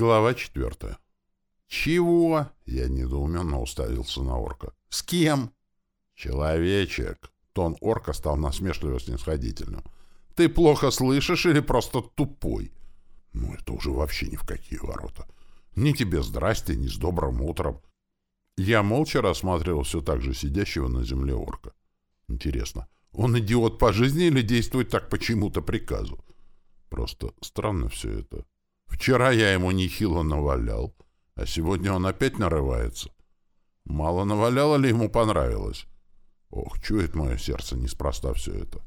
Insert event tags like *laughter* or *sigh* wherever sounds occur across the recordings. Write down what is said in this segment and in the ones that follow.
Глава четвертая. «Чего?» — я недоуменно уставился на орка. «С кем?» «Человечек!» — тон орка стал насмешливо снисходительным. «Ты плохо слышишь или просто тупой?» «Ну, это уже вообще ни в какие ворота. Ни тебе здрасте, ни с добрым утром». Я молча рассматривал все так же сидящего на земле орка. Интересно, он идиот по жизни или действует так почему-то приказу? Просто странно все это. Вчера я ему нехило навалял, а сегодня он опять нарывается. Мало наваляло ли ему понравилось? Ох, чует мое сердце неспроста все это.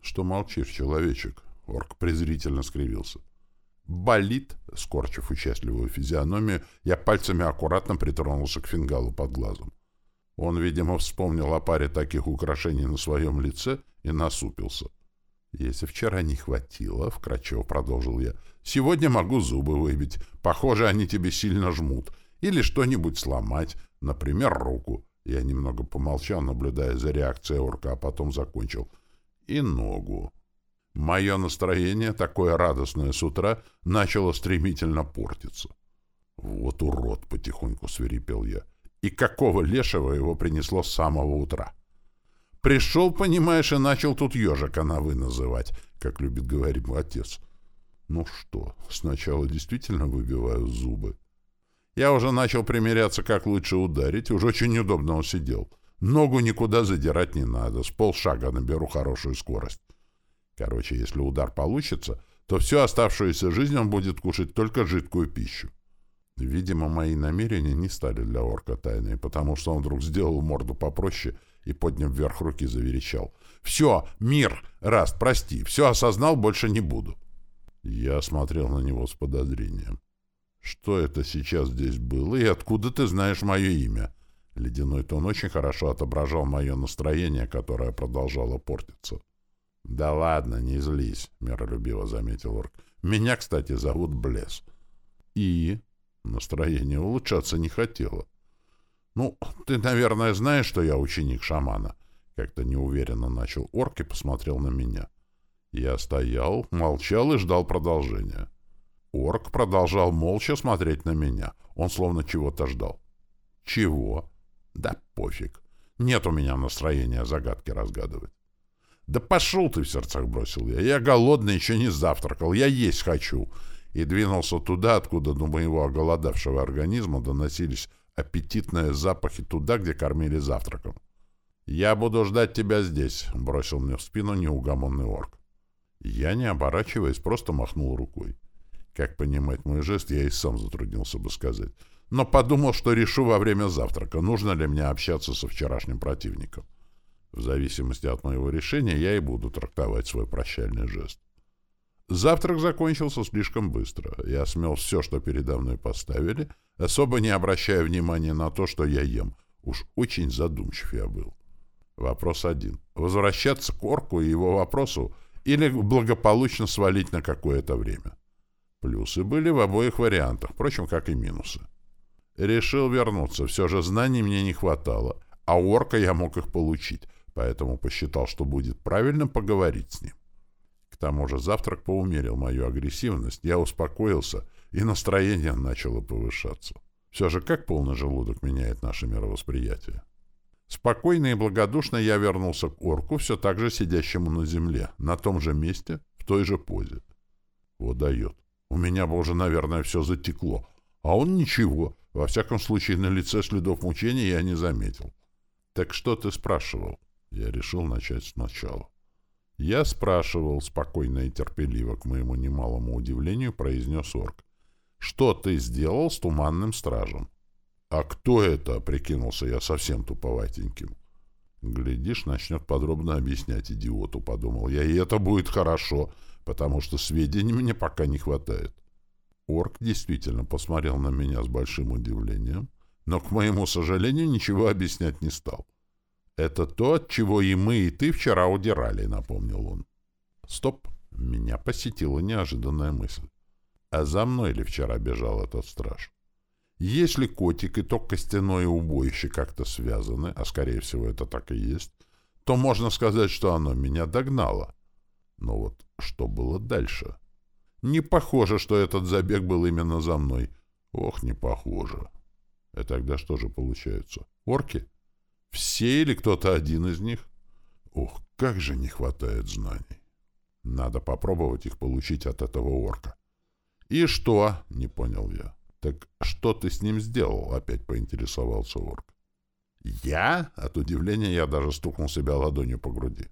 Что молчишь, человечек? Орк презрительно скривился. «Болит?» — скорчив участливую физиономию, я пальцами аккуратно притронулся к фингалу под глазом. Он, видимо, вспомнил о паре таких украшений на своем лице и насупился. «Если вчера не хватило, — вкратчиво продолжил я, — сегодня могу зубы выбить. Похоже, они тебе сильно жмут. Или что-нибудь сломать, например, руку». Я немного помолчал, наблюдая за реакцией орка, а потом закончил. «И ногу». Мое настроение, такое радостное с утра, начало стремительно портиться. «Вот урод!» — потихоньку свирепел я. «И какого лешего его принесло с самого утра?» Пришел, понимаешь, и начал тут ежика на «вы» называть, как любит говорить мой отец. Ну что, сначала действительно выбиваю зубы. Я уже начал примеряться, как лучше ударить, уже очень неудобно он сидел. Ногу никуда задирать не надо, с полшага наберу хорошую скорость. Короче, если удар получится, то всю оставшуюся жизнь он будет кушать только жидкую пищу. Видимо, мои намерения не стали для орка тайной, потому что он вдруг сделал морду попроще и, подняв вверх руки, заверещал. «Все, мир! Раз, прости, все осознал, больше не буду!» Я смотрел на него с подозрением. «Что это сейчас здесь было, и откуда ты знаешь мое имя?» Ледяной тон очень хорошо отображал мое настроение, которое продолжало портиться. «Да ладно, не злись», — миролюбиво заметил орк. «Меня, кстати, зовут Блес». «И?» Настроение улучшаться не хотело. «Ну, ты, наверное, знаешь, что я ученик шамана?» Как-то неуверенно начал орк и посмотрел на меня. Я стоял, молчал и ждал продолжения. Орк продолжал молча смотреть на меня. Он словно чего-то ждал. «Чего?» «Да пофиг. Нет у меня настроения загадки разгадывать». «Да пошел ты!» — в сердцах бросил я. «Я голодный, еще не завтракал. Я есть хочу!» И двинулся туда, откуда до моего оголодавшего организма доносились аппетитные запахи туда, где кормили завтраком. «Я буду ждать тебя здесь», — бросил мне в спину неугомонный орк. Я, не оборачиваясь, просто махнул рукой. Как понимать мой жест, я и сам затруднился бы сказать. Но подумал, что решу во время завтрака, нужно ли мне общаться со вчерашним противником. В зависимости от моего решения я и буду трактовать свой прощальный жест. Завтрак закончился слишком быстро. Я смел все, что передо мной поставили, особо не обращая внимания на то, что я ем. Уж очень задумчив я был. Вопрос один. Возвращаться к орку и его вопросу или благополучно свалить на какое-то время. Плюсы были в обоих вариантах, впрочем, как и минусы. Решил вернуться, все же знаний мне не хватало, а у орка я мог их получить поэтому посчитал, что будет правильным поговорить с ним. К тому же завтрак поумерил мою агрессивность, я успокоился, и настроение начало повышаться. Все же как полный желудок меняет наше мировосприятие. Спокойно и благодушно я вернулся к орку, все так же сидящему на земле, на том же месте, в той же позе. Вот дает. У меня бы уже, наверное, все затекло. А он ничего. Во всяком случае, на лице следов мучения я не заметил. Так что ты спрашивал? Я решил начать сначала. Я спрашивал, спокойно и терпеливо, к моему немалому удивлению, произнес орк. «Что ты сделал с туманным стражем?» «А кто это?» — прикинулся я совсем туповатеньким. «Глядишь, начнет подробно объяснять идиоту», — подумал я, — «и это будет хорошо, потому что сведений мне пока не хватает». Орк действительно посмотрел на меня с большим удивлением, но, к моему сожалению, ничего объяснять не стал. «Это то, от чего и мы, и ты вчера удирали», — напомнил он. «Стоп!» — меня посетила неожиданная мысль. «А за мной ли вчера бежал этот страж? Если котик и то костяное убоище как-то связаны, а скорее всего это так и есть, то можно сказать, что оно меня догнало. Но вот что было дальше?» Не похоже, что этот забег был именно за мной. Ох, не похоже. А тогда что же получается? Орки? Все или кто-то один из них? Ох, как же не хватает знаний. Надо попробовать их получить от этого орка. «И что?» — не понял я. «Так что ты с ним сделал?» — опять поинтересовался орк. «Я?» — от удивления я даже стукнул себя ладонью по груди.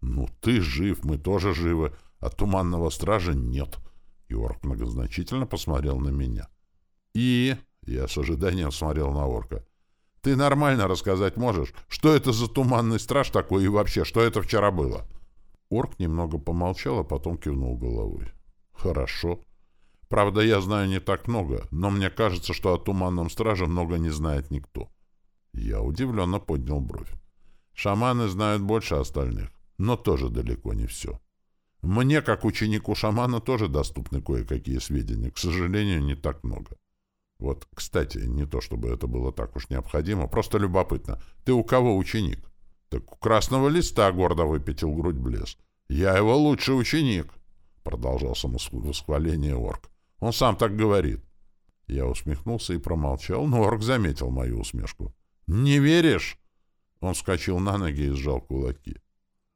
«Ну, ты жив, мы тоже живы, а туманного стража нет». И орк многозначительно посмотрел на меня. «И?» — я с ожиданием смотрел на орка. «Ты нормально рассказать можешь, что это за туманный страж такой и вообще, что это вчера было?» Орк немного помолчал, а потом кивнул головой. «Хорошо. Правда, я знаю не так много, но мне кажется, что о Туманном Страже много не знает никто». Я удивленно поднял бровь. «Шаманы знают больше остальных, но тоже далеко не все. Мне, как ученику шамана, тоже доступны кое-какие сведения, к сожалению, не так много. Вот, кстати, не то чтобы это было так уж необходимо, просто любопытно. Ты у кого ученик?» Так у красного листа гордо выпятил грудь Блес. «Я его лучший ученик», — продолжал самовосхваление орк. «Он сам так говорит». Я усмехнулся и промолчал, но орк заметил мою усмешку. «Не веришь?» Он вскочил на ноги и сжал кулаки.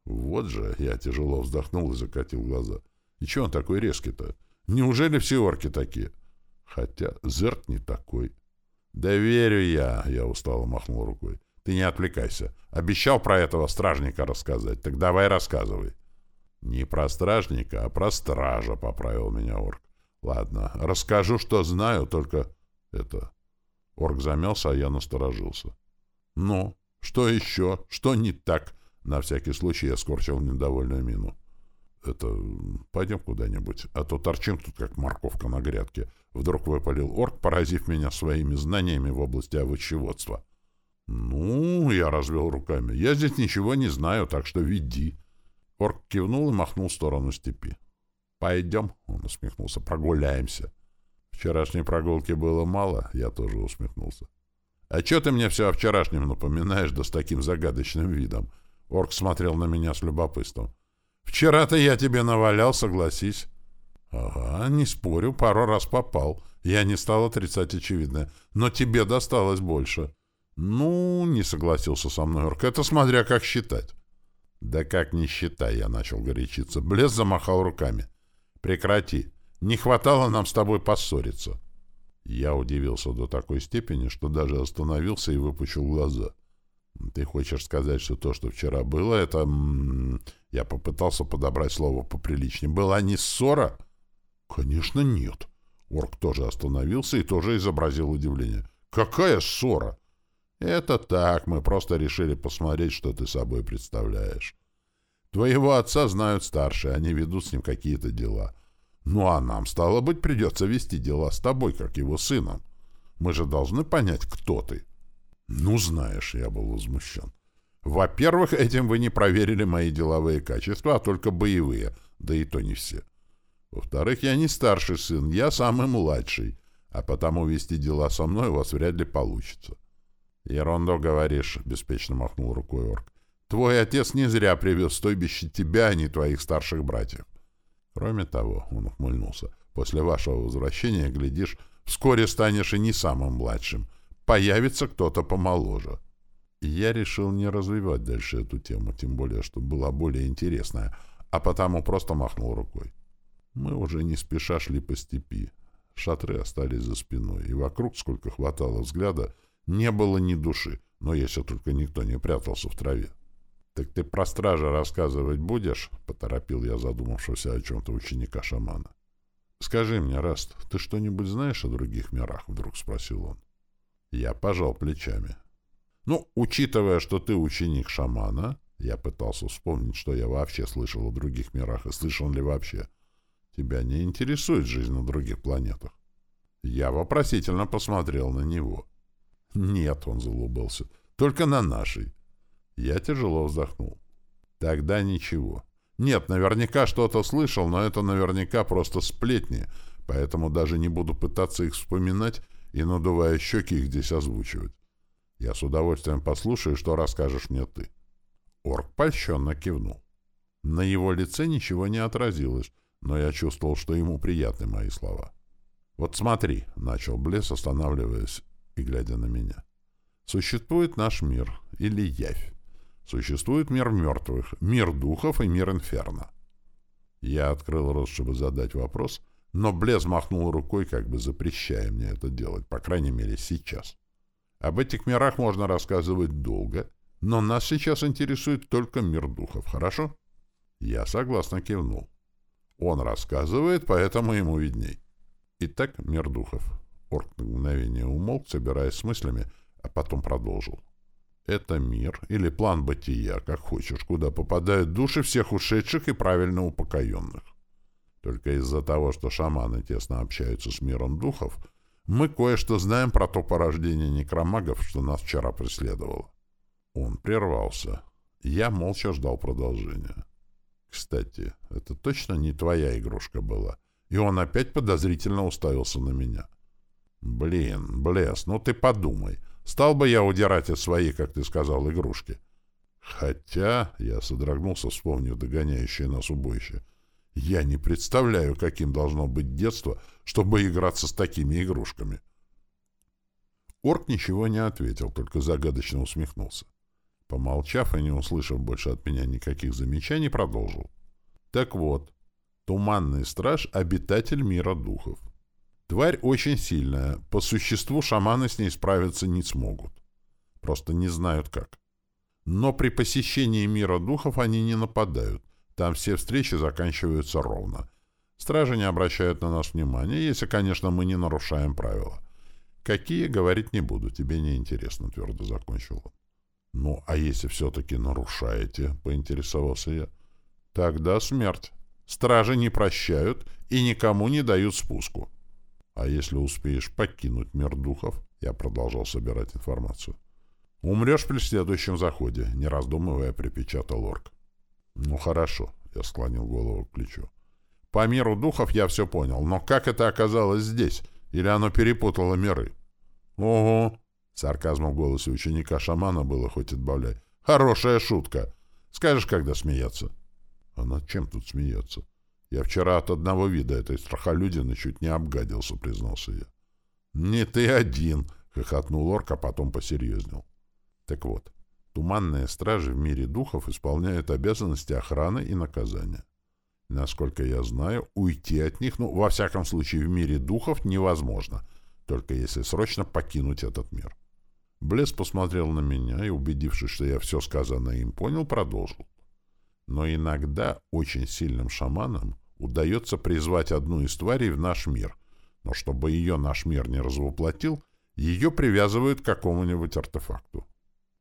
«Вот же!» — я тяжело вздохнул и закатил глаза. «И чего он такой резкий-то? Неужели все орки такие?» Хотя Зерт не такой. «Да верю я!» — я устало махнул рукой. Ты не отвлекайся. Обещал про этого стражника рассказать. Так давай рассказывай. Не про стражника, а про стража, поправил меня орк. Ладно, расскажу, что знаю, только это... Орк замялся, а я насторожился. Ну, что еще? Что не так? На всякий случай я скорчил недовольную мину. Это... Пойдем куда-нибудь, а то торчим тут, как морковка на грядке. Вдруг выпалил орк, поразив меня своими знаниями в области овощеводства. — «Ну, — я развел руками, — я здесь ничего не знаю, так что веди». Орк кивнул и махнул в сторону степи. «Пойдем», — он усмехнулся, — «прогуляемся». Вчерашней прогулки было мало, я тоже усмехнулся. «А что ты мне все о вчерашнем напоминаешь, да с таким загадочным видом?» Орк смотрел на меня с любопытством. «Вчера-то я тебе навалял, согласись». «Ага, не спорю, пару раз попал. Я не стал отрицать очевидное. Но тебе досталось больше». «Ну, — не согласился со мной Орк, — это смотря как считать». «Да как не считай», — я начал горячиться. Блес замахал руками. «Прекрати. Не хватало нам с тобой поссориться». Я удивился до такой степени, что даже остановился и выпучил глаза. «Ты хочешь сказать, что то, что вчера было, это...» Я попытался подобрать слово поприличнее. «Была не ссора?» «Конечно, нет». Орк тоже остановился и тоже изобразил удивление. «Какая ссора?» Это так, мы просто решили посмотреть, что ты собой представляешь. Твоего отца знают старшие, они ведут с ним какие-то дела. Ну а нам, стало быть, придется вести дела с тобой, как его сыном. Мы же должны понять, кто ты. Ну, знаешь, я был возмущен. Во-первых, этим вы не проверили мои деловые качества, а только боевые, да и то не все. Во-вторых, я не старший сын, я самый младший, а потому вести дела со мной у вас вряд ли получится. «Ерунду говоришь», — беспечно махнул рукой орк. «Твой отец не зря привез стойбище тебя, а не твоих старших братьев». «Кроме того», — он ухмыльнулся, — «после вашего возвращения, глядишь, вскоре станешь и не самым младшим. Появится кто-то помоложе». И я решил не развивать дальше эту тему, тем более, что была более интересная, а потому просто махнул рукой. Мы уже не спеша шли по степи. Шатры остались за спиной, и вокруг, сколько хватало взгляда, — не было ни души, но если только никто не прятался в траве. «Так ты про стража рассказывать будешь?» — поторопил я задумавшегося о чем-то ученика шамана. «Скажи мне, Раст, ты что-нибудь знаешь о других мирах?» — вдруг спросил он. Я пожал плечами. «Ну, учитывая, что ты ученик шамана...» Я пытался вспомнить, что я вообще слышал о других мирах и слышал ли вообще. «Тебя не интересует жизнь на других планетах?» Я вопросительно посмотрел на него. «Нет», — он залыбался, — «только на нашей». Я тяжело вздохнул. «Тогда ничего. Нет, наверняка что-то слышал, но это наверняка просто сплетни, поэтому даже не буду пытаться их вспоминать и, надувая щеки, их здесь озвучивать. Я с удовольствием послушаю, что расскажешь мне ты». Орк польщенно кивнул. На его лице ничего не отразилось, но я чувствовал, что ему приятны мои слова. «Вот смотри», — начал Блес, останавливаясь и глядя на меня. «Существует наш мир, или явь. Существует мир мертвых, мир духов и мир инферно». Я открыл рот, чтобы задать вопрос, но Блез махнул рукой, как бы запрещая мне это делать, по крайней мере, сейчас. Об этих мирах можно рассказывать долго, но нас сейчас интересует только мир духов, хорошо? Я согласно кивнул. Он рассказывает, поэтому ему видней. Итак, мир духов. Орк на мгновение умолк, собираясь с мыслями, а потом продолжил. Это мир или план бытия, как хочешь, куда попадают души всех ушедших и правильно упокоенных. Только из-за того, что шаманы тесно общаются с миром духов, мы кое-что знаем про то порождение некромагов, что нас вчера преследовало. Он прервался. Я молча ждал продолжения. Кстати, это точно не твоя игрушка была. И он опять подозрительно уставился на меня. Блин, Блес, ну ты подумай. Стал бы я удирать от своей, как ты сказал, игрушки. Хотя, я содрогнулся, вспомнив догоняющее нас убоище, я не представляю, каким должно быть детство, чтобы играться с такими игрушками. Орк ничего не ответил, только загадочно усмехнулся. Помолчав и не услышав больше от меня никаких замечаний, продолжил. Так вот, туманный страж — обитатель мира духов. Тварь очень сильная, по существу шаманы с ней справиться не смогут. Просто не знают как. Но при посещении мира духов они не нападают. Там все встречи заканчиваются ровно. Стражи не обращают на нас внимания, если, конечно, мы не нарушаем правила. Какие, говорить не буду, тебе не интересно, твердо закончил он. «Ну, а если все-таки нарушаете?» — поинтересовался я. «Тогда смерть. Стражи не прощают и никому не дают спуску». «А если успеешь покинуть мир духов?» — я продолжал собирать информацию. «Умрешь при следующем заходе», — не раздумывая припечатал орк. «Ну, хорошо», — я склонил голову к плечу. «По миру духов я все понял, но как это оказалось здесь? Или оно перепутало миры?» «Ого!» Сарказма в голосе ученика-шамана было хоть отбавляй. «Хорошая шутка! Скажешь, когда смеяться?» «А над чем тут смеяться? Я вчера от одного вида этой страхолюдины чуть не обгадился», — признался я. «Не ты один!» — хохотнул орк, а потом посерьезнел. «Так вот, туманные стражи в мире духов исполняют обязанности охраны и наказания. Насколько я знаю, уйти от них, ну, во всяком случае, в мире духов невозможно, только если срочно покинуть этот мир». Блес посмотрел на меня и, убедившись, что я все сказанное им понял, продолжил. Но иногда очень сильным шаманам удается призвать одну из тварей в наш мир, но чтобы ее наш мир не развоплотил, ее привязывают к какому-нибудь артефакту.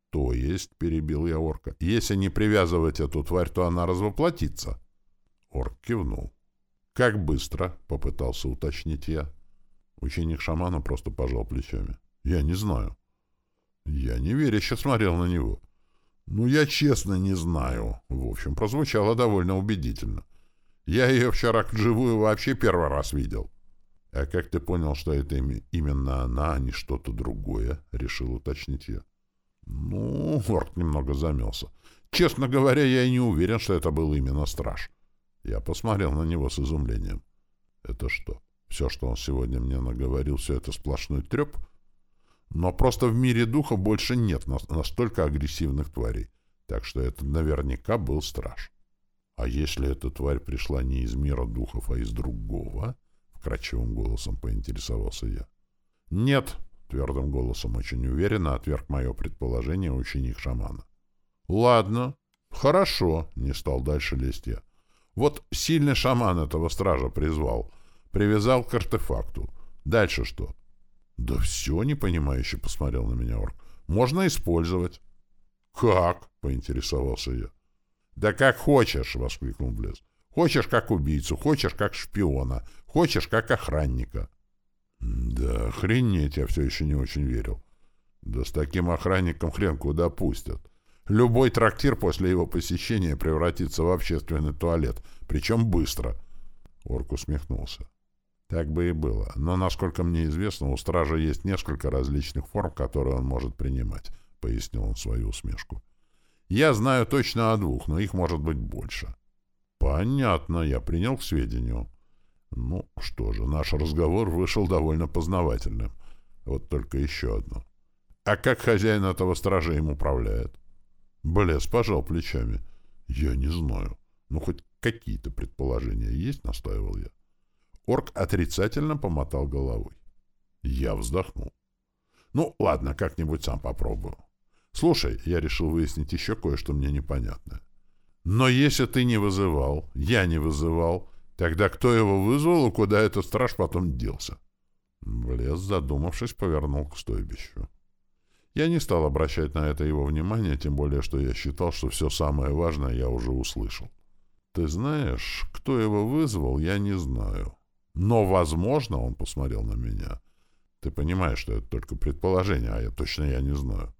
То есть, — перебил я орка, — если не привязывать эту тварь, то она развоплотится. Орк кивнул. «Как быстро?» — попытался уточнить я. Ученик шамана просто пожал плечами. «Я не знаю». Я неверяще смотрел на него. «Ну, я честно не знаю». В общем, прозвучало довольно убедительно. «Я ее вчера вживую вообще первый раз видел». «А как ты понял, что это именно она, а не что-то другое?» — решил уточнить я. «Ну...» — Орк немного замялся. «Честно говоря, я и не уверен, что это был именно страж». Я посмотрел на него с изумлением. «Это что, все, что он сегодня мне наговорил, все это сплошной треп?» Но просто в мире духа больше нет настолько агрессивных тварей. Так что это наверняка был страж. А если эта тварь пришла не из мира духов, а из другого? Вкрадчивым голосом поинтересовался я. Нет, твердым голосом очень уверенно отверг мое предположение ученик шамана. Ладно, хорошо, не стал дальше лезть я. Вот сильный шаман этого стража призвал, привязал к артефакту. Дальше что? «Да все, непонимающе посмотрел на меня орк. Можно использовать». «Как?» — поинтересовался я. «Да как хочешь!» — воскликнул Блез. «Хочешь как убийцу, хочешь как шпиона, хочешь как охранника». «Да охренеть, я все еще не очень верил. Да с таким охранником хрен куда пустят. Любой трактир после его посещения превратится в общественный туалет, причем быстро». Орк усмехнулся. Так бы и было. Но, насколько мне известно, у стража есть несколько различных форм, которые он может принимать, — пояснил он свою усмешку. Я знаю точно о двух, но их может быть больше. Понятно, я принял к сведению. Ну, что же, наш разговор вышел довольно познавательным. Вот только еще одно. А как хозяин этого стража им управляет? Блес пожал плечами. Я не знаю. Ну, хоть какие-то предположения есть, настаивал я. Орк отрицательно помотал головой. Я вздохнул. Ну, ладно, как-нибудь сам попробую. Слушай, я решил выяснить еще кое-что мне непонятное. Но если ты не вызывал, я не вызывал, тогда кто его вызвал и куда этот страж потом делся? Блес, задумавшись, повернул к стойбищу. Я не стал обращать на это его внимание, тем более, что я считал, что все самое важное я уже услышал. Ты знаешь, кто его вызвал, я не знаю. Но, возможно, он посмотрел на меня. Ты понимаешь, что это только предположение, а я точно я не знаю.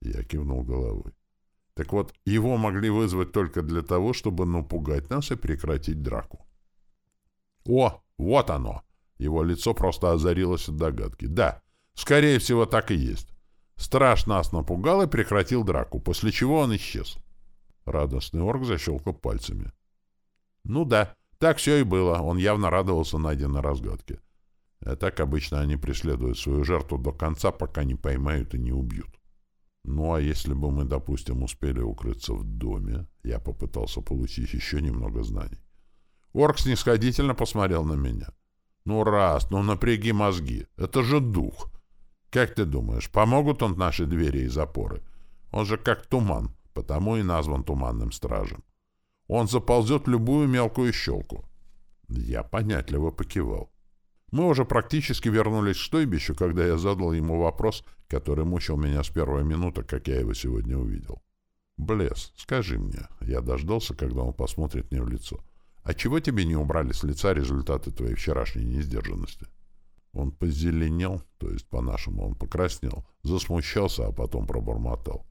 Я кивнул головой. Так вот, его могли вызвать только для того, чтобы напугать нас и прекратить драку. О, вот оно! Его лицо просто озарилось от догадки. Да, скорее всего, так и есть. Страж нас напугал и прекратил драку, после чего он исчез. Радостный орк защелкал пальцами. Ну да, так все и было. Он явно радовался найденной разгадке. А так обычно они преследуют свою жертву до конца, пока не поймают и не убьют. Ну, а если бы мы, допустим, успели укрыться в доме, я попытался получить еще немного знаний. Орк снисходительно посмотрел на меня. Ну, раз, ну напряги мозги. Это же дух. Как ты думаешь, помогут он наши двери и запоры? Он же как туман, потому и назван туманным стражем. Он заползет в любую мелкую щелку. Я понятливо покивал. Мы уже практически вернулись к стойбищу, когда я задал ему вопрос, который мучил меня с первой минуты, как я его сегодня увидел. «Блес, скажи мне». Я дождался, когда он посмотрит мне в лицо. «А чего тебе не убрали с лица результаты твоей вчерашней несдержанности?» Он позеленел, то есть по-нашему он покраснел, засмущался, а потом пробормотал.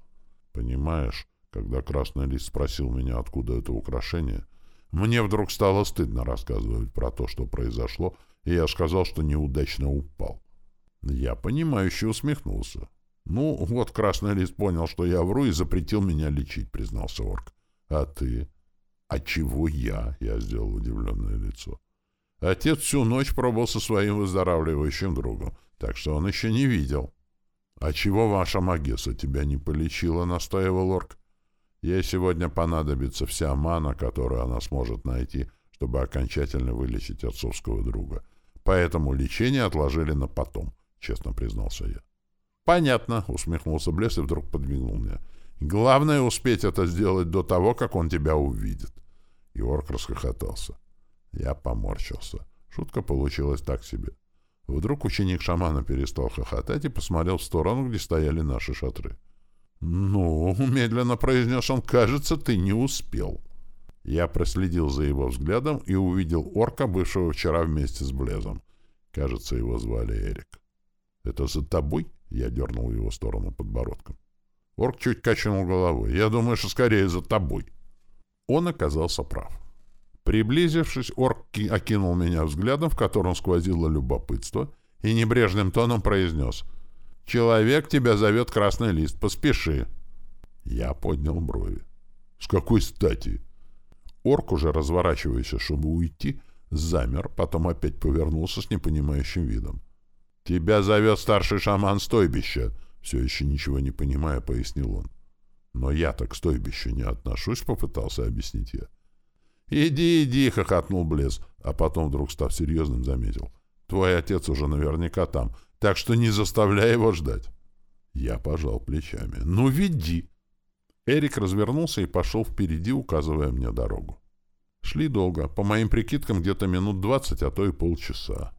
«Понимаешь, когда Красный Лист спросил меня, откуда это украшение, мне вдруг стало стыдно рассказывать про то, что произошло, и я сказал, что неудачно упал. Я понимающе усмехнулся. «Ну, вот Красный Лист понял, что я вру, и запретил меня лечить», — признался орк. «А ты?» «А чего я?» — я сделал удивленное лицо. Отец всю ночь пробыл со своим выздоравливающим другом, так что он еще не видел. «А чего ваша Магесса тебя не полечила?» — настаивал орк. «Ей сегодня понадобится вся мана, которую она сможет найти, чтобы окончательно вылечить отцовского друга. Поэтому лечение отложили на потом», — честно признался я. «Понятно», — усмехнулся Блес и вдруг подмигнул мне. «Главное — успеть это сделать до того, как он тебя увидит». И орк расхохотался. Я поморщился. Шутка получилась так себе. Вдруг ученик шамана перестал хохотать и посмотрел в сторону, где стояли наши шатры. «Ну, *laughs* — медленно произнес он, — кажется, ты не успел». Я проследил за его взглядом и увидел орка, бывшего вчера вместе с Блезом. Кажется, его звали Эрик. «Это за тобой?» — я дернул его в сторону подбородком. Орк чуть качнул головой. «Я думаю, что скорее за тобой». Он оказался прав. Приблизившись, орк окинул меня взглядом, в котором сквозило любопытство, и небрежным тоном произнес «Человек тебя зовет Красный Лист, поспеши». Я поднял брови. «С какой стати?» Орк, уже разворачиваясь, чтобы уйти, замер, потом опять повернулся с непонимающим видом. «Тебя зовет старший шаман стойбища», — все еще ничего не понимая, пояснил он. «Но я-то к стойбищу не отношусь», — попытался объяснить я. «Иди, иди!» — хохотнул Блес, а потом, вдруг став серьезным, заметил. «Твой отец уже наверняка там, так что не заставляй его ждать». Я пожал плечами. «Ну, веди!» Эрик развернулся и пошел впереди, указывая мне дорогу. Шли долго, по моим прикидкам, где-то минут двадцать, а то и полчаса.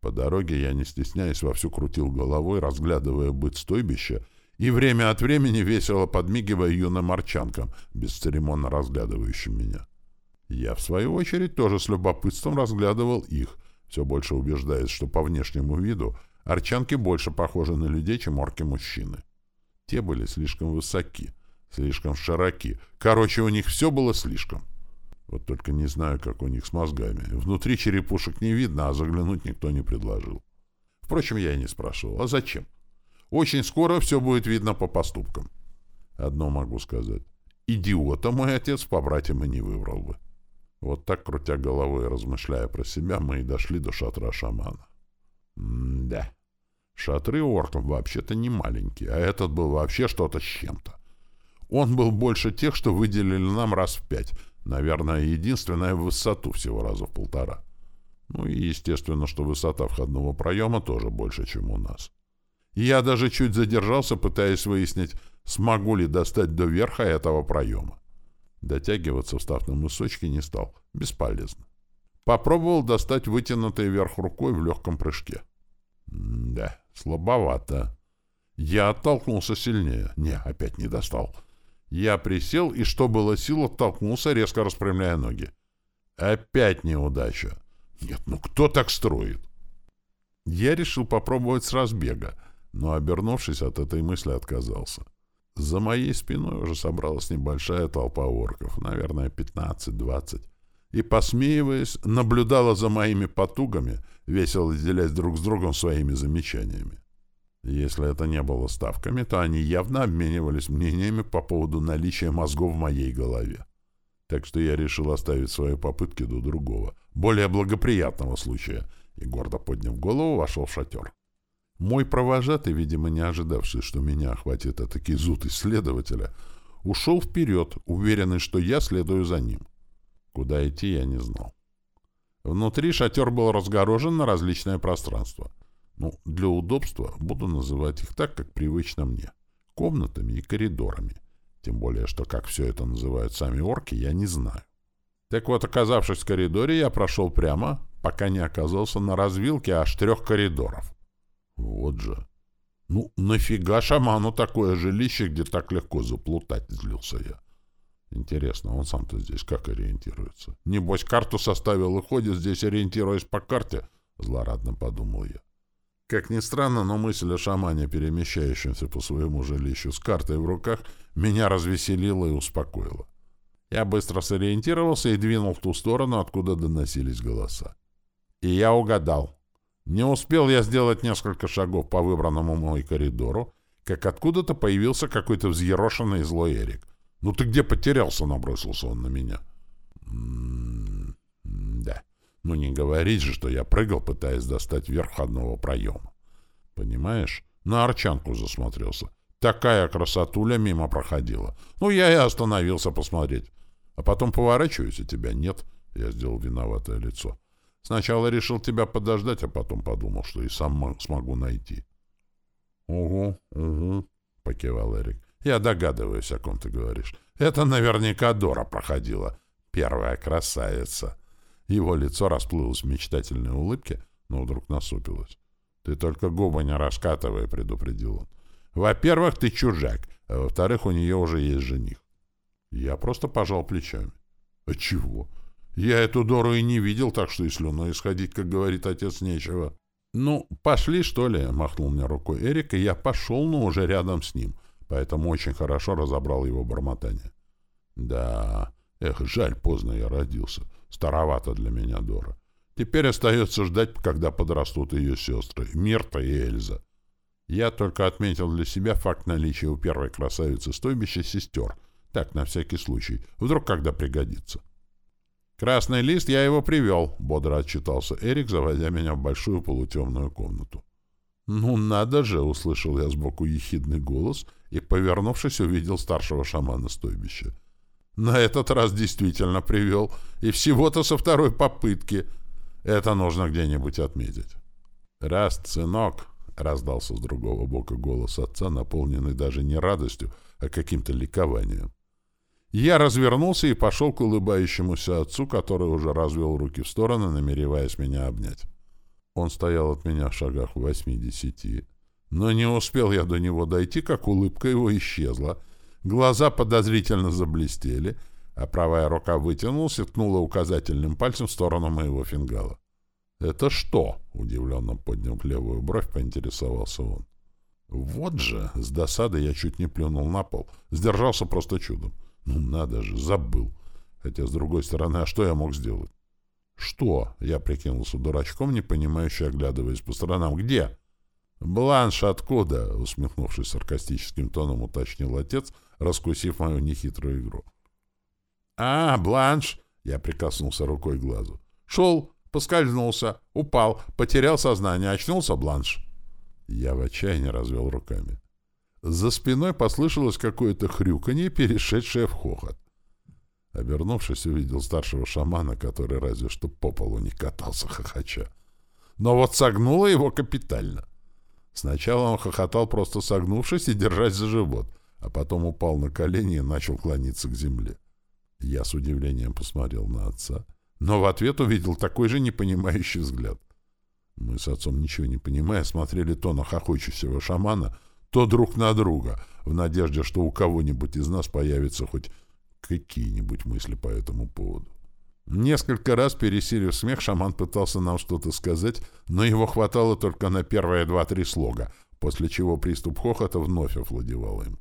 По дороге я, не стесняясь, вовсю крутил головой, разглядывая быт стойбища, и время от времени весело подмигивая юным арчанкам, бесцеремонно разглядывающим меня. Я, в свою очередь, тоже с любопытством разглядывал их, все больше убеждаясь, что по внешнему виду арчанки больше похожи на людей, чем орки-мужчины. Те были слишком высоки, слишком широки. Короче, у них все было слишком. Вот только не знаю, как у них с мозгами. Внутри черепушек не видно, а заглянуть никто не предложил. Впрочем, я и не спрашивал. А зачем? Очень скоро все будет видно по поступкам. Одно могу сказать. Идиота мой отец по братьям и не выбрал бы. Вот так, крутя головой и размышляя про себя, мы и дошли до шатра шамана. М-да. Шатры орков вообще-то не маленькие, а этот был вообще что-то с чем-то. Он был больше тех, что выделили нам раз в пять. Наверное, единственная в высоту всего раза в полтора. Ну и естественно, что высота входного проема тоже больше, чем у нас. Я даже чуть задержался, пытаясь выяснить, смогу ли достать до верха этого проема. Дотягиваться, встав на мысочки, не стал. Бесполезно. Попробовал достать вытянутой вверх рукой в легком прыжке. М да, слабовато. Я оттолкнулся сильнее. Не, опять не достал. Я присел и, что было сил, оттолкнулся, резко распрямляя ноги. Опять неудача. Нет, ну кто так строит? Я решил попробовать с разбега, но, обернувшись от этой мысли, отказался. За моей спиной уже собралась небольшая толпа орков, наверное, 15-20, и, посмеиваясь, наблюдала за моими потугами, весело делясь друг с другом своими замечаниями. Если это не было ставками, то они явно обменивались мнениями по поводу наличия мозгов в моей голове. Так что я решил оставить свои попытки до другого, более благоприятного случая, и, гордо подняв голову, вошел в шатер. Мой провожатый, видимо, не ожидавший, что меня охватит этакий зуд исследователя, ушел вперед, уверенный, что я следую за ним. Куда идти, я не знал. Внутри шатер был разгорожен на различное пространство. Ну, для удобства буду называть их так, как привычно мне. Комнатами и коридорами. Тем более, что как все это называют сами орки, я не знаю. Так вот, оказавшись в коридоре, я прошел прямо, пока не оказался на развилке аж трех коридоров. Вот же. Ну, нафига шаману такое жилище, где так легко заплутать, злился я. Интересно, он сам-то здесь как ориентируется? Небось, карту составил и ходит здесь, ориентируясь по карте? Злорадно подумал я. Как ни странно, но мысль о шамане, перемещающемся по своему жилищу с картой в руках, меня развеселила и успокоила. Я быстро сориентировался и двинул в ту сторону, откуда доносились голоса. И я угадал. Не успел я сделать несколько шагов по выбранному мной коридору, как откуда-то появился какой-то взъерошенный злой Эрик. «Ну ты где потерялся?» — набросился он на меня. «М да ну не говорить же, что я прыгал, пытаясь достать верх входного проема. Понимаешь? На арчанку засмотрелся. Такая красотуля мимо проходила. Ну, я и остановился посмотреть. А потом поворачиваюсь, и тебя нет. Я сделал виноватое лицо. Сначала решил тебя подождать, а потом подумал, что и сам смогу найти. — Угу, угу, — покивал Эрик. — Я догадываюсь, о ком ты говоришь. Это наверняка Дора проходила. Первая красавица. Его лицо расплылось в мечтательной улыбке, но вдруг насупилось. — Ты только губы не раскатывай, — предупредил он. — Во-первых, ты чужак, а во-вторых, у нее уже есть жених. Я просто пожал плечами. — А чего? Я эту Дору и не видел, так что и слюной исходить, как говорит отец, нечего. — Ну, пошли, что ли, — махнул мне рукой Эрик, и я пошел, но уже рядом с ним, поэтому очень хорошо разобрал его бормотание. — Да, эх, жаль, поздно я родился. Старовато для меня Дора. Теперь остается ждать, когда подрастут ее сестры, Мирта и Эльза. Я только отметил для себя факт наличия у первой красавицы стойбища сестер. Так, на всякий случай. Вдруг когда пригодится. — «Красный лист, я его привел», — бодро отчитался Эрик, заводя меня в большую полутемную комнату. «Ну надо же!» — услышал я сбоку ехидный голос и, повернувшись, увидел старшего шамана стойбища. «На этот раз действительно привел, и всего-то со второй попытки. Это нужно где-нибудь отметить». «Раст, сынок!» — раздался с другого бока голос отца, наполненный даже не радостью, а каким-то ликованием. Я развернулся и пошел к улыбающемуся отцу, который уже развел руки в стороны, намереваясь меня обнять. Он стоял от меня в шагах в восьми-десяти. Но не успел я до него дойти, как улыбка его исчезла. Глаза подозрительно заблестели, а правая рука вытянулась и ткнула указательным пальцем в сторону моего фингала. «Это что?» — удивленно поднял левую бровь, поинтересовался он. «Вот же!» — с досады я чуть не плюнул на пол. Сдержался просто чудом. Ну, надо же, забыл. Хотя, с другой стороны, а что я мог сделать? Что? Я прикинулся дурачком, не понимающе оглядываясь по сторонам. Где? Бланш откуда? Усмехнувшись саркастическим тоном, уточнил отец, раскусив мою нехитрую игру. А, бланш! Я прикоснулся рукой к глазу. Шел, поскользнулся, упал, потерял сознание, очнулся бланш. Я в отчаянии развел руками. За спиной послышалось какое-то хрюканье, перешедшее в хохот. Обернувшись, увидел старшего шамана, который разве что по полу не катался хохоча. Но вот согнуло его капитально. Сначала он хохотал, просто согнувшись и держась за живот, а потом упал на колени и начал клониться к земле. Я с удивлением посмотрел на отца, но в ответ увидел такой же непонимающий взгляд. Мы с отцом, ничего не понимая, смотрели то на хохочущего шамана, то друг на друга, в надежде, что у кого-нибудь из нас появится хоть какие-нибудь мысли по этому поводу. Несколько раз, пересилив смех, шаман пытался нам что-то сказать, но его хватало только на первые два-три слога, после чего приступ хохота вновь овладевал им.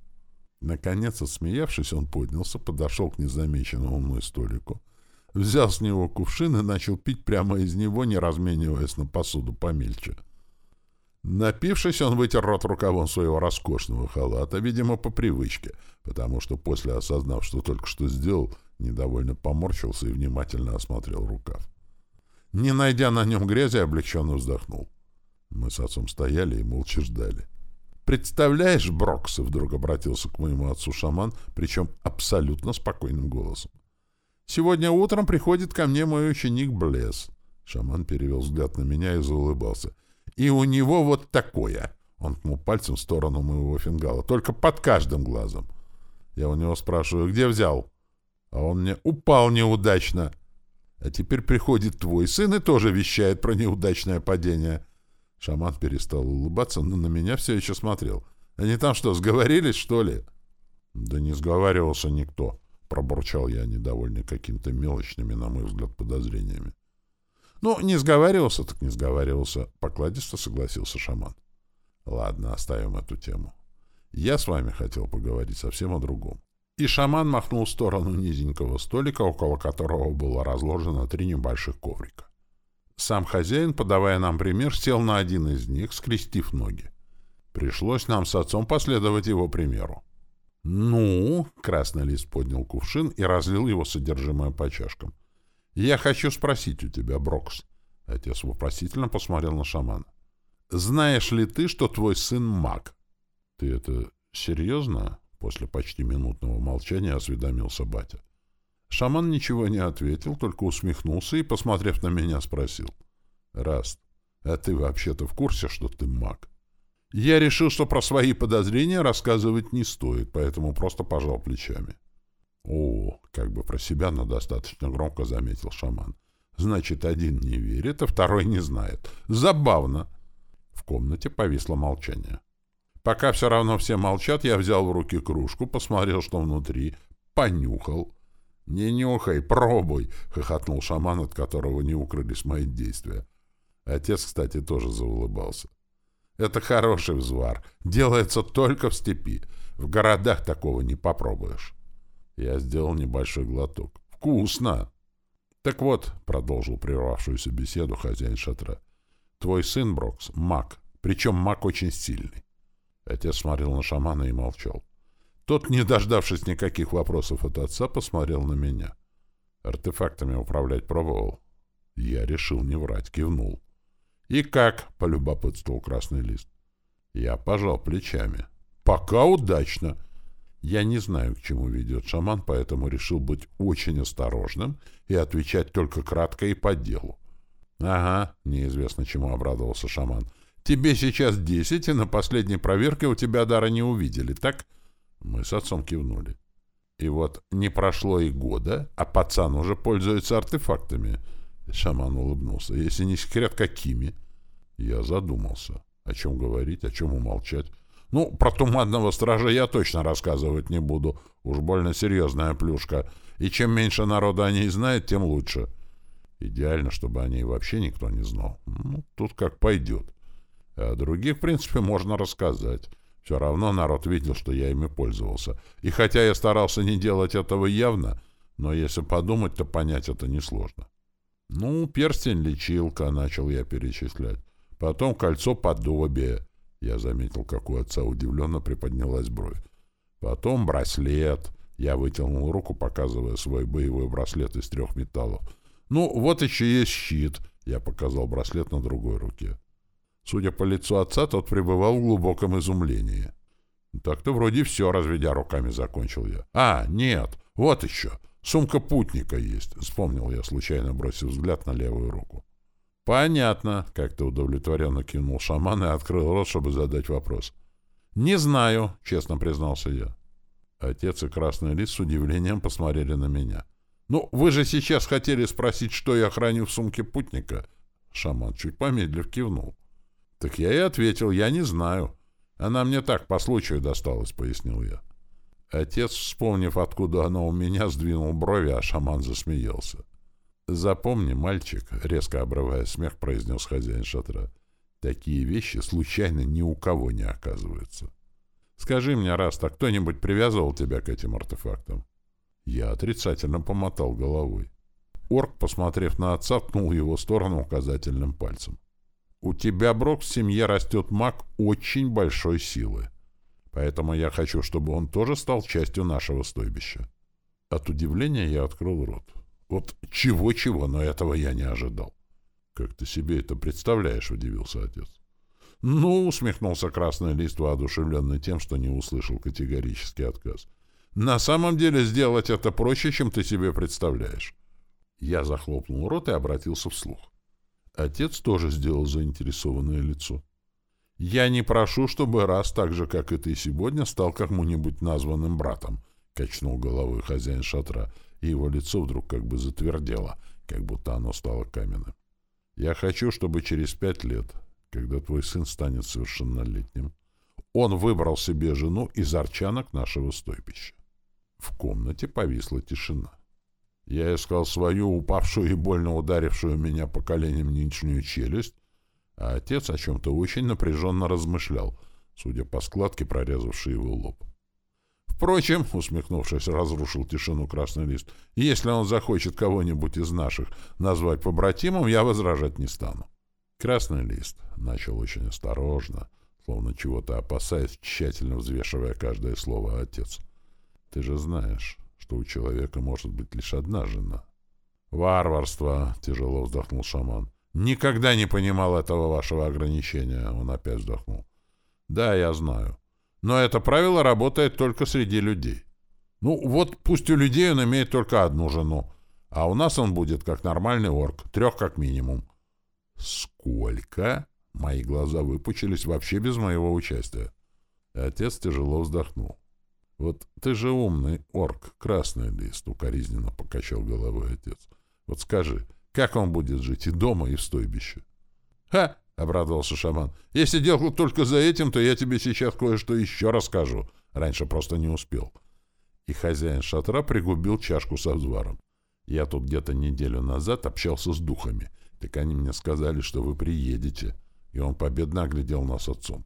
Наконец, отсмеявшись, он поднялся, подошел к незамеченному мной столику, взял с него кувшин и начал пить прямо из него, не размениваясь на посуду помельче. Напившись, он вытер рот рукавом своего роскошного халата, видимо, по привычке, потому что после, осознав, что только что сделал, недовольно поморщился и внимательно осмотрел рукав. Не найдя на нем грязи, облегченно вздохнул. Мы с отцом стояли и молча ждали. «Представляешь, Брокс?» — вдруг обратился к моему отцу шаман, причем абсолютно спокойным голосом. «Сегодня утром приходит ко мне мой ученик Блес». Шаман перевел взгляд на меня и заулыбался. И у него вот такое. Он ткнул пальцем в сторону моего фингала. Только под каждым глазом. Я у него спрашиваю, где взял? А он мне упал неудачно. А теперь приходит твой сын и тоже вещает про неудачное падение. Шаман перестал улыбаться, но на меня все еще смотрел. Они там что, сговорились, что ли? Да не сговаривался никто, пробурчал я, недовольный какими-то мелочными, на мой взгляд, подозрениями. Ну, не сговаривался, так не сговаривался. Покладисто согласился шаман. Ладно, оставим эту тему. Я с вами хотел поговорить совсем о другом. И шаман махнул в сторону низенького столика, около которого было разложено три небольших коврика. Сам хозяин, подавая нам пример, сел на один из них, скрестив ноги. Пришлось нам с отцом последовать его примеру. «Ну?» — красный лист поднял кувшин и разлил его содержимое по чашкам. «Я хочу спросить у тебя, Брокс». Отец вопросительно посмотрел на шамана. «Знаешь ли ты, что твой сын маг?» «Ты это серьезно?» После почти минутного молчания осведомился батя. Шаман ничего не ответил, только усмехнулся и, посмотрев на меня, спросил. «Раст, а ты вообще-то в курсе, что ты маг?» Я решил, что про свои подозрения рассказывать не стоит, поэтому просто пожал плечами. О, как бы про себя, но достаточно громко заметил шаман. Значит, один не верит, а второй не знает. Забавно. В комнате повисло молчание. Пока все равно все молчат, я взял в руки кружку, посмотрел, что внутри, понюхал. «Не нюхай, пробуй!» — хохотнул шаман, от которого не укрылись мои действия. Отец, кстати, тоже заулыбался. «Это хороший взвар. Делается только в степи. В городах такого не попробуешь». Я сделал небольшой глоток. «Вкусно!» «Так вот», — продолжил прервавшуюся беседу хозяин шатра, «твой сын, Брокс, маг, причем маг очень сильный». Отец смотрел на шамана и молчал. Тот, не дождавшись никаких вопросов от отца, посмотрел на меня. Артефактами управлять пробовал? Я решил не врать, кивнул. «И как?» — полюбопытствовал красный лист. Я пожал плечами. «Пока удачно. Я не знаю, к чему ведет шаман, поэтому решил быть очень осторожным и отвечать только кратко и по делу. — Ага, неизвестно чему обрадовался шаман. — Тебе сейчас десять, и на последней проверке у тебя дара не увидели, так? Мы с отцом кивнули. И вот не прошло и года, а пацан уже пользуется артефактами. Шаман улыбнулся. Если не секрет, какими? Я задумался. О чем говорить, о чем умолчать. Ну, про туманного стража я точно рассказывать не буду. Уж больно серьезная плюшка. И чем меньше народа о ней знает, тем лучше. Идеально, чтобы о ней вообще никто не знал. Ну, тут как пойдет. А других, в принципе, можно рассказать. Все равно народ видел, что я ими пользовался. И хотя я старался не делать этого явно, но если подумать, то понять это несложно. Ну, перстень, лечилка, начал я перечислять. Потом кольцо подобие. Я заметил, как у отца удивленно приподнялась бровь. Потом браслет. Я вытянул руку, показывая свой боевой браслет из трех металлов. «Ну, вот еще есть щит», — я показал браслет на другой руке. Судя по лицу отца, тот пребывал в глубоком изумлении. «Так-то вроде все, разведя руками, закончил я. А, нет, вот еще. Сумка путника есть», — вспомнил я, случайно бросив взгляд на левую руку. «Понятно», — как-то удовлетворенно кинул шаман и открыл рот, чтобы задать вопрос. «Не знаю», — честно признался я. Отец и Красный Лис с удивлением посмотрели на меня. «Ну, вы же сейчас хотели спросить, что я храню в сумке путника?» Шаман чуть помедлив кивнул. «Так я и ответил, я не знаю. Она мне так по случаю досталась», — пояснил я. Отец, вспомнив, откуда она у меня, сдвинул брови, а шаман засмеялся. «Запомни, мальчик», — резко обрывая смех, произнес хозяин шатра, — «такие вещи случайно ни у кого не оказываются. Скажи мне, раз кто-нибудь привязывал тебя к этим артефактам?» Я отрицательно помотал головой. Орк, посмотрев на отца, ткнул его сторону указательным пальцем. «У тебя, Брок, в семье растет маг очень большой силы. Поэтому я хочу, чтобы он тоже стал частью нашего стойбища». От удивления я открыл рот. Вот чего-чего, но этого я не ожидал. «Как ты себе это представляешь?» — удивился отец. «Ну», — усмехнулся красный лист, воодушевленный тем, что не услышал категорический отказ. «На самом деле сделать это проще, чем ты себе представляешь». Я захлопнул рот и обратился вслух. Отец тоже сделал заинтересованное лицо. «Я не прошу, чтобы раз так же, как и ты сегодня, стал кому-нибудь названным братом», — качнул головой хозяин шатра, и его лицо вдруг как бы затвердело, как будто оно стало каменным. «Я хочу, чтобы через пять лет, когда твой сын станет совершеннолетним, он выбрал себе жену из арчанок нашего стойбища». В комнате повисла тишина. Я искал свою упавшую и больно ударившую меня по коленям нынешнюю челюсть, а отец о чем-то очень напряженно размышлял, судя по складке, прорезавшей его лоб. Впрочем, усмехнувшись, разрушил тишину красный лист, если он захочет кого-нибудь из наших назвать побратимом, я возражать не стану. Красный лист начал очень осторожно, словно чего-то опасаясь, тщательно взвешивая каждое слово отец. Ты же знаешь, что у человека может быть лишь одна жена. «Варварство!» — тяжело вздохнул шаман. «Никогда не понимал этого вашего ограничения!» — он опять вздохнул. «Да, я знаю. Но это правило работает только среди людей. Ну, вот пусть у людей он имеет только одну жену, а у нас он будет как нормальный орк, трех как минимум». «Сколько?» — мои глаза выпучились вообще без моего участия. Отец тяжело вздохнул. «Вот ты же умный орк, красный лист», — укоризненно покачал головой отец. «Вот скажи, как он будет жить и дома, и в стойбище?» «Ха!» — обрадовался шаман. «Если дело только за этим, то я тебе сейчас кое-что еще расскажу. Раньше просто не успел». И хозяин шатра пригубил чашку со взваром. «Я тут где-то неделю назад общался с духами. Так они мне сказали, что вы приедете». И он победно оглядел нас отцом.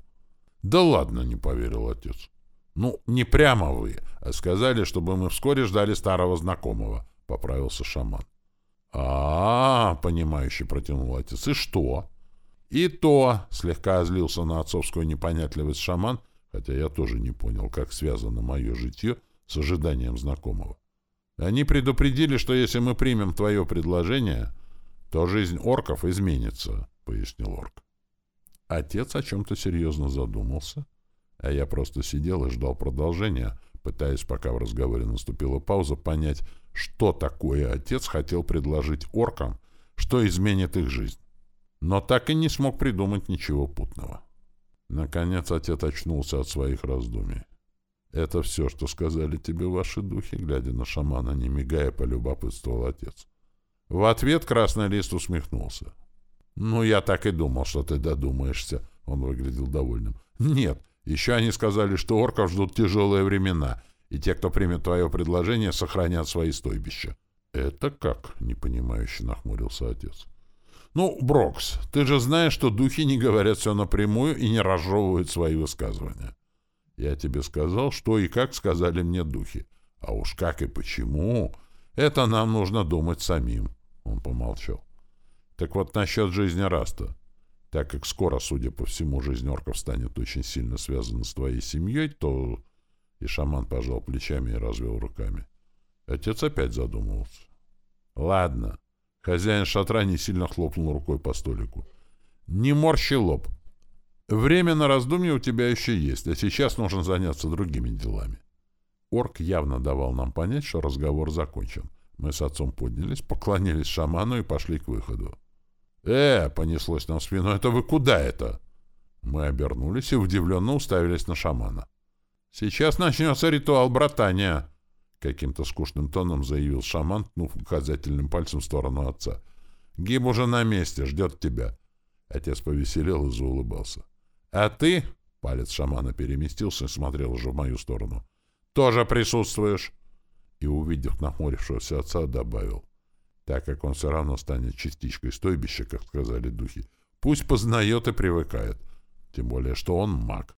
«Да ладно!» — не поверил отец. «Ну, не прямо вы, а сказали, чтобы мы вскоре ждали старого знакомого», — поправился шаман. -а, -а понимающе протянул отец. «И что?» «И то», — слегка озлился на отцовскую непонятливость шаман, хотя я тоже не понял, как связано мое житье с ожиданием знакомого. «Они предупредили, что если мы примем твое предложение, то жизнь орков изменится», — пояснил орк. Отец о чем-то серьезно задумался — а я просто сидел и ждал продолжения, пытаясь, пока в разговоре наступила пауза, понять, что такое отец хотел предложить оркам, что изменит их жизнь. Но так и не смог придумать ничего путного. Наконец отец очнулся от своих раздумий. «Это все, что сказали тебе ваши духи?» Глядя на шамана, не мигая, полюбопытствовал отец. В ответ красный лист усмехнулся. «Ну, я так и думал, что ты додумаешься», — он выглядел довольным. «Нет, еще они сказали, что орков ждут тяжелые времена, и те, кто примет твое предложение, сохранят свои стойбища. — Это как? — непонимающе нахмурился отец. — Ну, Брокс, ты же знаешь, что духи не говорят все напрямую и не разжевывают свои высказывания. Я тебе сказал, что и как сказали мне духи. А уж как и почему, это нам нужно думать самим. Он помолчал. Так вот насчет жизни Раста так как скоро, судя по всему, жизнь орков станет очень сильно связана с твоей семьей, то И шаман пожал плечами и развел руками. Отец опять задумывался. Ладно. Хозяин шатра не сильно хлопнул рукой по столику. Не морщи лоб. Время на раздумье у тебя еще есть, а сейчас нужно заняться другими делами. Орк явно давал нам понять, что разговор закончен. Мы с отцом поднялись, поклонились шаману и пошли к выходу. «Э!» — понеслось нам в спину. «Это вы куда это?» Мы обернулись и удивленно уставились на шамана. «Сейчас начнется ритуал братания!» Каким-то скучным тоном заявил шаман, ткнув указательным пальцем в сторону отца. «Гиб уже на месте, ждет тебя!» Отец повеселел и заулыбался. «А ты...» — палец шамана переместился и смотрел уже в мою сторону. «Тоже присутствуешь!» И, увидев нахмурившегося отца, добавил. Так как он все равно станет частичкой стойбища, как сказали духи, пусть познает и привыкает. Тем более, что он маг.